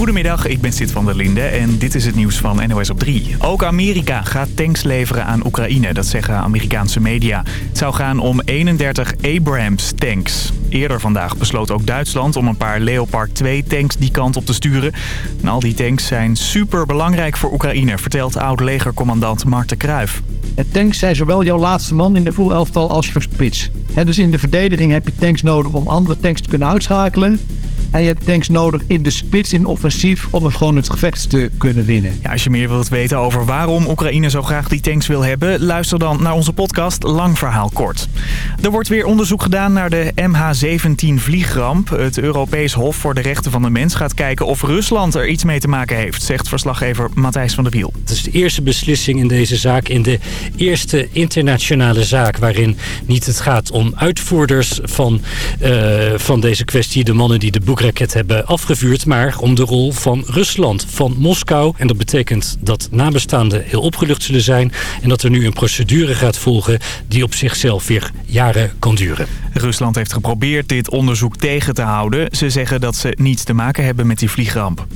Goedemiddag, ik ben Sid van der Linde en dit is het nieuws van NOS op 3. Ook Amerika gaat tanks leveren aan Oekraïne, dat zeggen Amerikaanse media. Het zou gaan om 31 Abrams tanks. Eerder vandaag besloot ook Duitsland om een paar Leopard 2 tanks die kant op te sturen. En al die tanks zijn super belangrijk voor Oekraïne, vertelt oud-legercommandant Mark de Kruijf. tanks zijn zowel jouw laatste man in de voelelftal als je spits. dus in de verdediging heb je tanks nodig om andere tanks te kunnen uitschakelen. En je hebt tanks nodig in de spits, in offensief, om het gewoon het gevecht te kunnen winnen. Ja, als je meer wilt weten over waarom Oekraïne zo graag die tanks wil hebben... luister dan naar onze podcast Lang Verhaal Kort. Er wordt weer onderzoek gedaan naar de MH17 vliegramp. Het Europees Hof voor de Rechten van de Mens gaat kijken of Rusland er iets mee te maken heeft... zegt verslaggever Matthijs van der Wiel. Het is de eerste beslissing in deze zaak, in de eerste internationale zaak... waarin niet het gaat om uitvoerders van, uh, van deze kwestie, de mannen die de boek raket hebben afgevuurd... maar om de rol van Rusland, van Moskou. En dat betekent dat nabestaanden heel opgelucht zullen zijn... en dat er nu een procedure gaat volgen die op zichzelf weer jaren kan duren. Rusland heeft geprobeerd dit onderzoek tegen te houden. Ze zeggen dat ze niets te maken hebben met die vliegramp.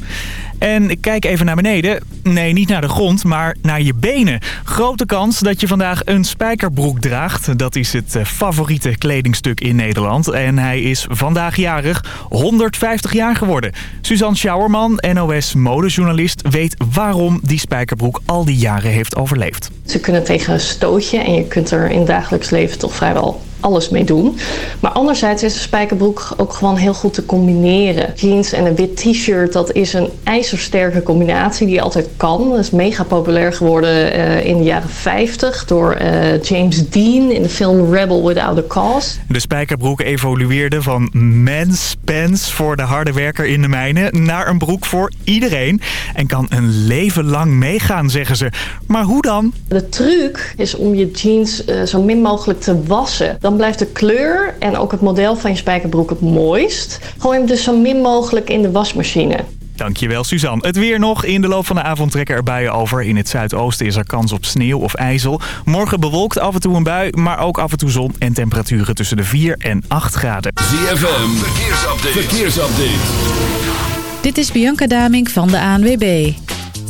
En kijk even naar beneden. Nee, niet naar de grond, maar naar je benen. Grote kans dat je vandaag een spijkerbroek draagt. Dat is het eh, favoriete kledingstuk in Nederland. En hij is vandaag jarig 150 jaar geworden. Suzanne Schauerman, NOS-modejournalist, weet waarom die spijkerbroek al die jaren heeft overleefd. Ze kunnen tegen een stootje en je kunt er in dagelijks leven toch vrijwel alles mee doen. Maar anderzijds is de spijkerbroek ook gewoon heel goed te combineren. Jeans en een wit t-shirt, dat is een ijzersterke combinatie die altijd kan. Dat is mega populair geworden uh, in de jaren 50 door uh, James Dean in de film Rebel Without a Cause. De spijkerbroek evolueerde van mens pants voor de harde werker in de mijnen naar een broek voor iedereen. En kan een leven lang meegaan, zeggen ze. Maar hoe dan? De truc is om je jeans uh, zo min mogelijk te wassen. Dan dan blijft de kleur en ook het model van je spijkerbroek het mooist. Gooi hem dus zo min mogelijk in de wasmachine. Dankjewel Suzanne. Het weer nog. In de loop van de avond trekken er buien over. In het zuidoosten is er kans op sneeuw of ijzel. Morgen bewolkt af en toe een bui, maar ook af en toe zon en temperaturen tussen de 4 en 8 graden. ZFM, verkeersupdate. verkeersupdate. Dit is Bianca Daming van de ANWB.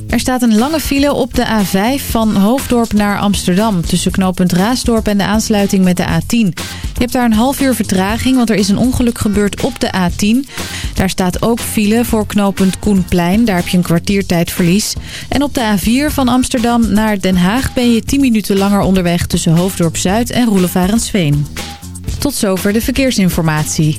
Er staat een lange file op de A5 van Hoofddorp naar Amsterdam... tussen knooppunt Raasdorp en de aansluiting met de A10. Je hebt daar een half uur vertraging, want er is een ongeluk gebeurd op de A10. Daar staat ook file voor knooppunt Koenplein. Daar heb je een kwartiertijdverlies. En op de A4 van Amsterdam naar Den Haag ben je 10 minuten langer onderweg... tussen Hoofddorp Zuid en Roelevarensveen. Tot zover de verkeersinformatie.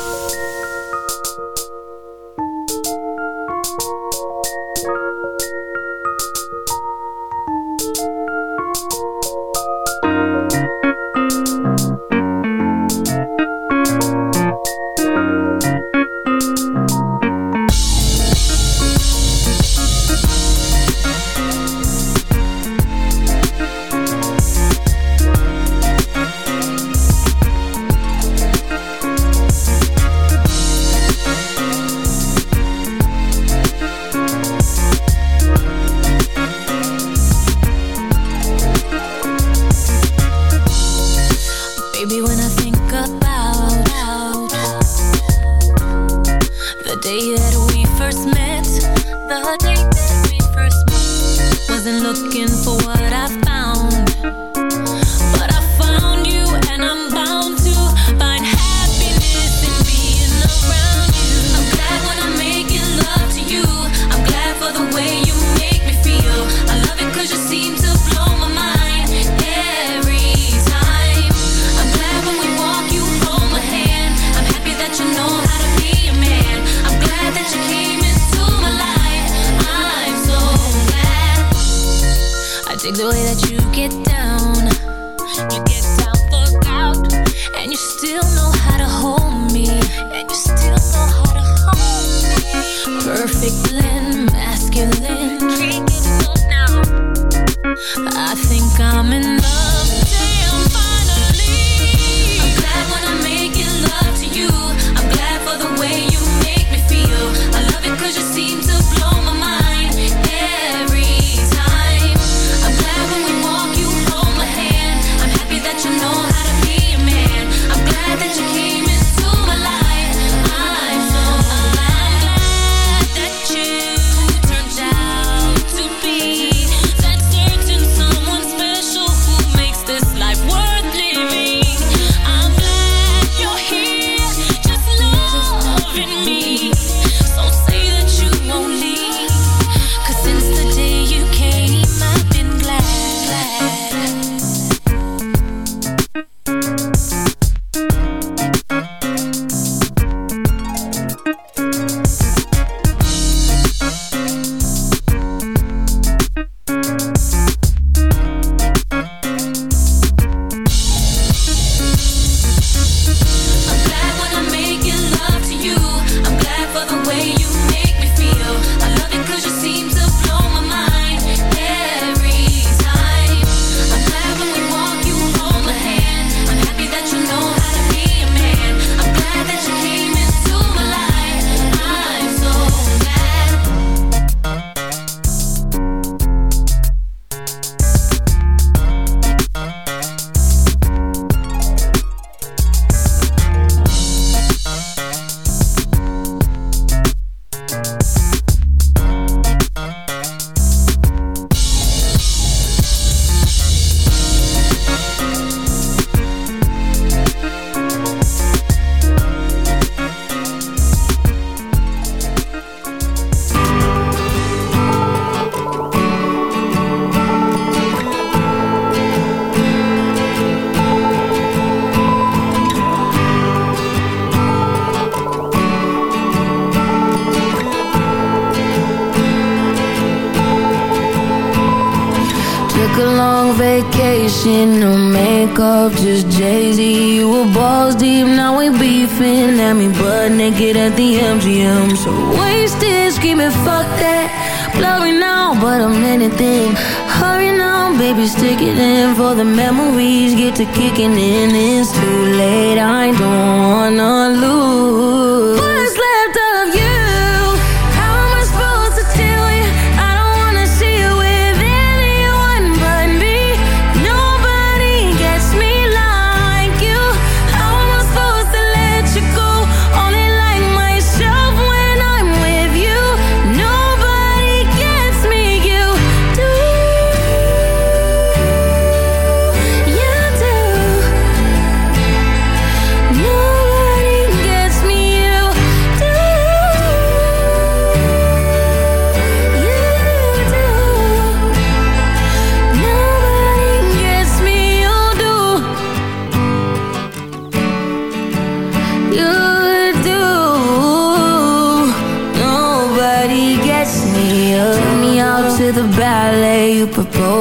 Took a long vacation, no makeup, just Jay-Z. You were balls deep, now we beefing. At me butt naked at the MGM So wasted, screaming, fuck that. Blurring out, but I'm anything. Hurry now, baby, stick it in. For the memories get to kicking in. It's too late, I don't wanna lose.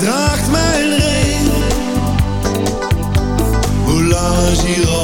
draagt mijn ring. Hoe lang is hier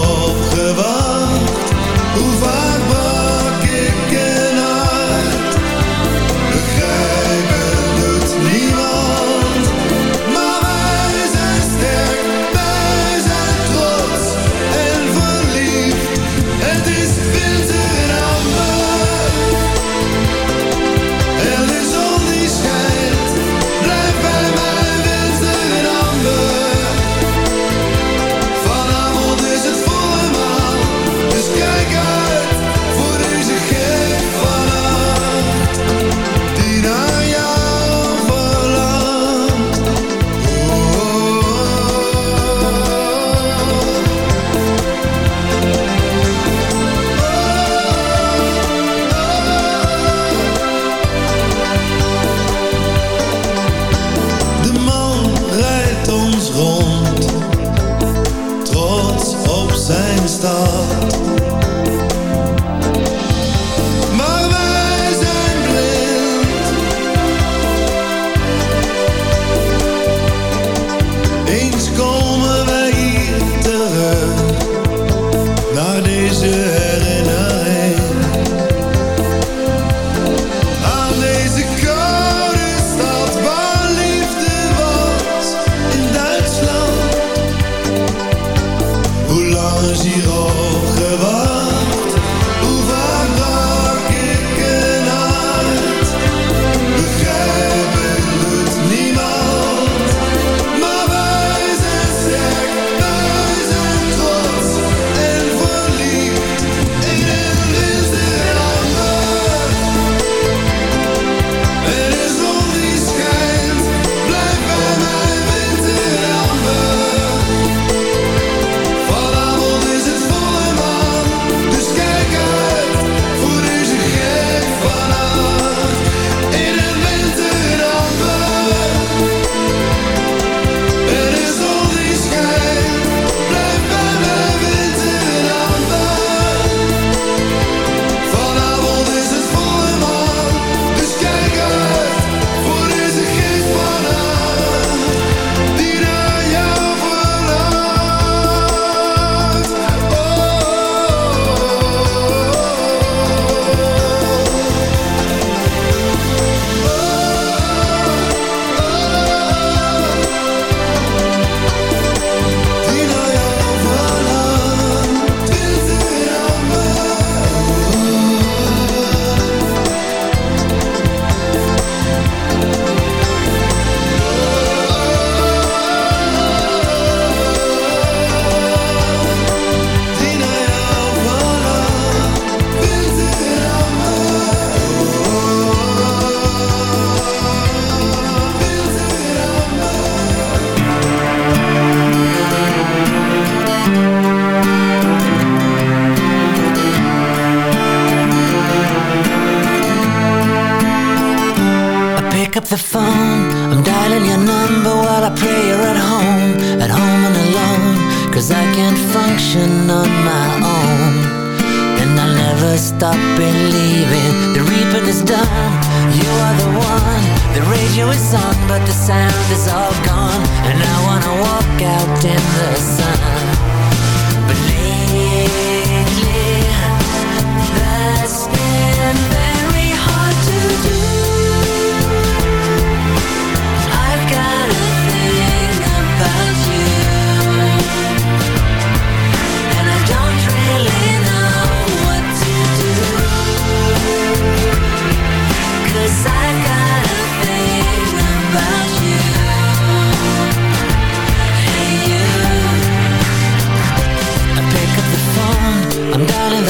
gone, and I wanna walk out in the sun.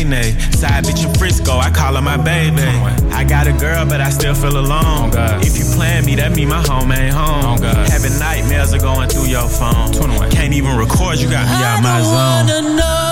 nay. Side bitch in Frisco, I call her my baby. I got a girl, but I still feel alone. Oh if you plan me, that mean my home ain't home. Oh Having nightmares are going through your phone. 21. Can't even record, you got me out my zone.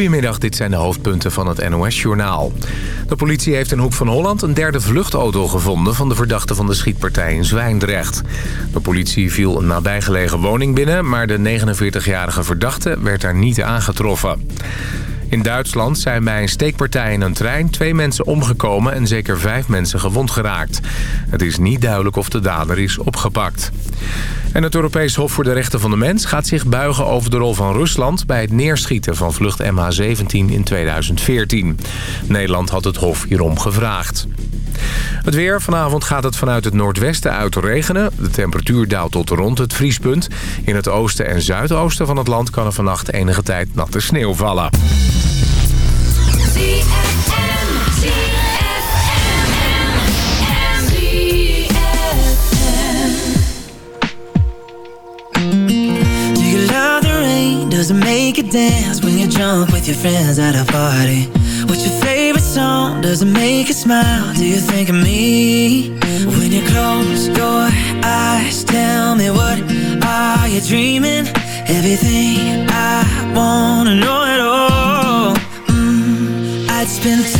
Goedemiddag, dit zijn de hoofdpunten van het NOS-journaal. De politie heeft in Hoek van Holland een derde vluchtauto gevonden... van de verdachte van de schietpartij in Zwijndrecht. De politie viel een nabijgelegen woning binnen... maar de 49-jarige verdachte werd daar niet aangetroffen. In Duitsland zijn bij een steekpartij in een trein twee mensen omgekomen en zeker vijf mensen gewond geraakt. Het is niet duidelijk of de dader is opgepakt. En het Europees Hof voor de Rechten van de Mens gaat zich buigen over de rol van Rusland bij het neerschieten van vlucht MH17 in 2014. Nederland had het Hof hierom gevraagd. Het weer. Vanavond gaat het vanuit het noordwesten uit regenen. De temperatuur daalt tot rond het vriespunt. In het oosten en zuidoosten van het land kan er vannacht enige tijd natte sneeuw vallen. does it make it dance when you jump With your friends at a party What's your favorite song? Does it make you smile? Do you think of me? When you close your eyes Tell me what are you dreaming? Everything I wanna know at all it's been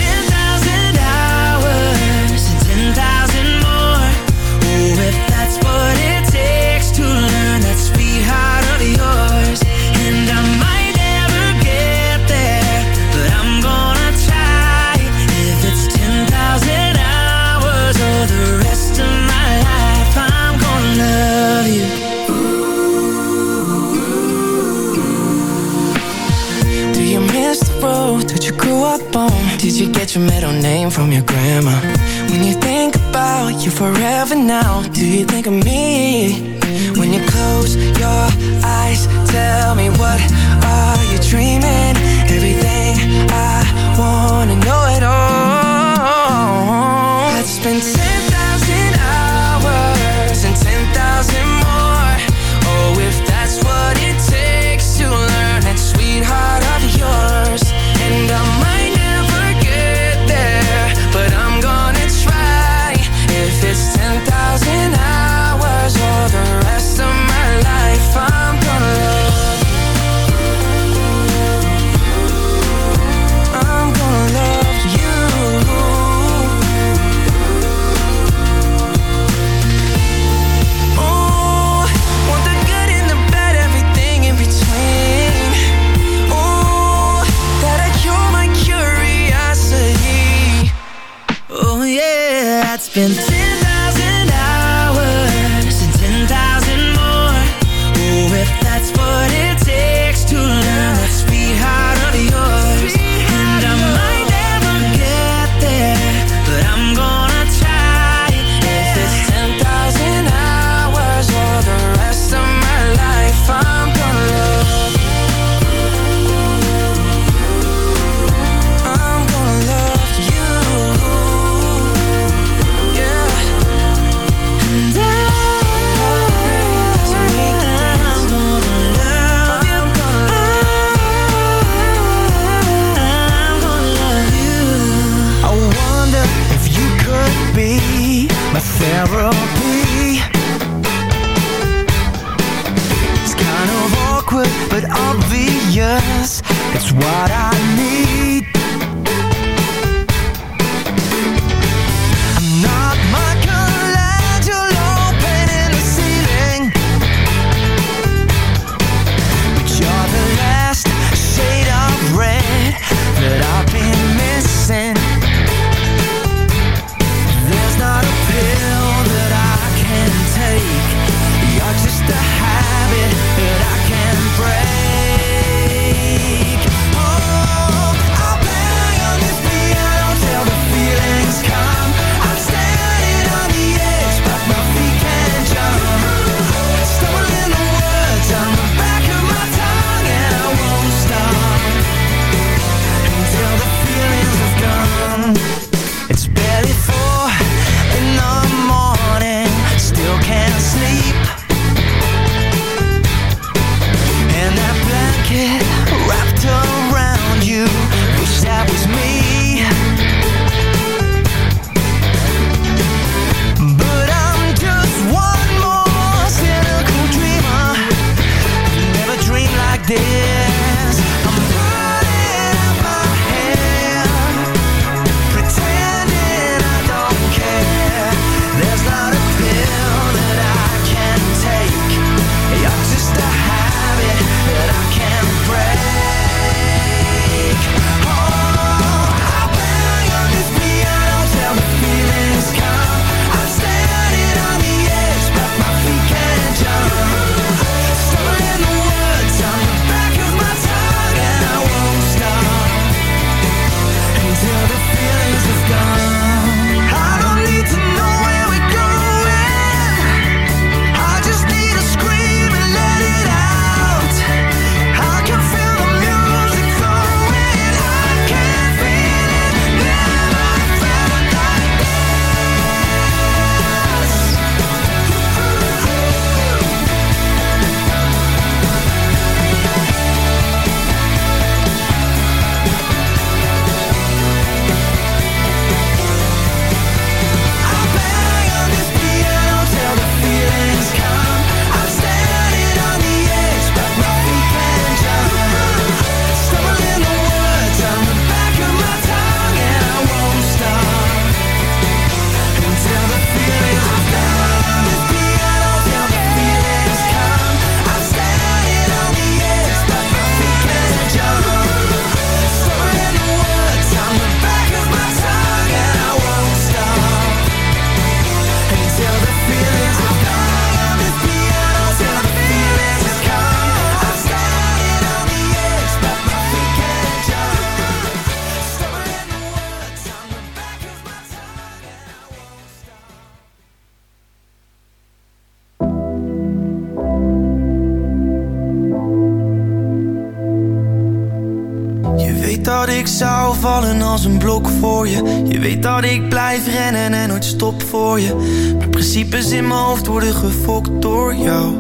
stop voor je. Maar principes in mijn hoofd worden gefokt door jou.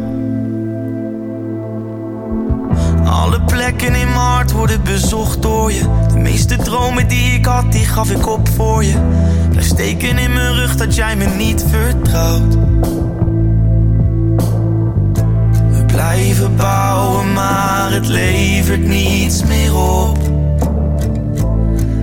Alle plekken in mijn hart worden bezocht door je. De meeste dromen die ik had, die gaf ik op voor je. Blijf steken in mijn rug dat jij me niet vertrouwt. We blijven bouwen, maar het levert niets meer op.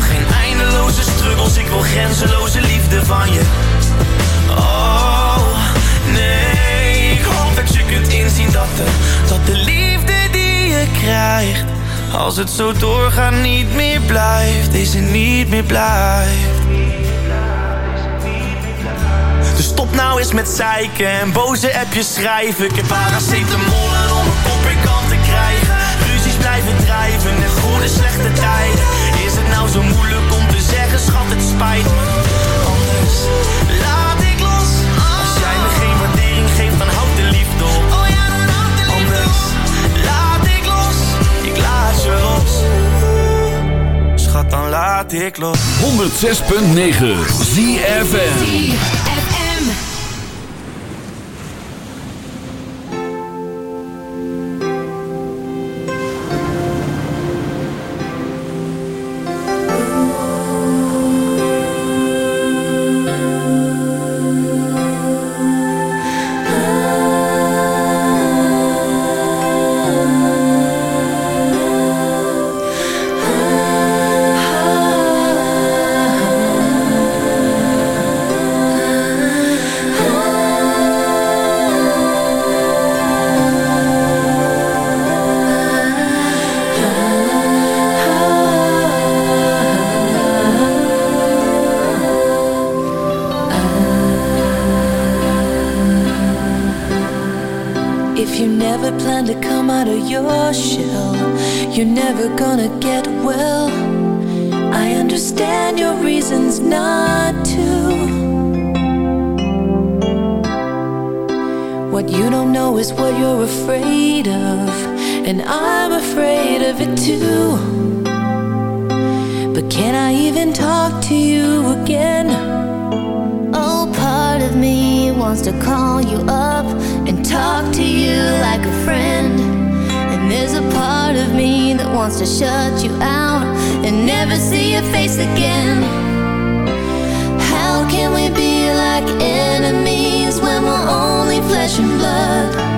geen eindeloze struggles, ik wil grenzeloze liefde van je. Oh, nee, ik hoop dat je kunt inzien dat de, dat de liefde die je krijgt, als het zo doorgaat niet meer blijft, deze niet meer blijft. Dus stop nou eens met zeiken en boze appjes schrijven. Ik heb paracetamolen om mijn kop in te krijgen. Ruzies blijven drijven en goede slechte tijden. Nou zo moeilijk om te zeggen, schat, het spijt me. Anders laat ik los. Als jij me geen waardering geeft, dan houd de liefde op. Anders laat ik los, ik laat je los. Schat, dan laat ik los. 106.9 ZFM. And I'm afraid of it too. But can I even talk to you again? Oh, part of me wants to call you up and talk to you like a friend. And there's a part of me that wants to shut you out and never see your face again. How can we be like enemies when we're only flesh and blood?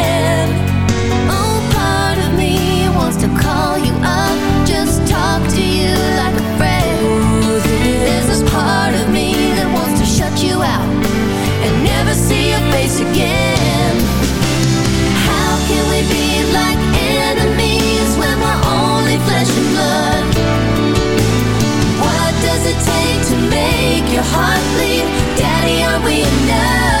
Take to make your heart bleed? Daddy, are we enough?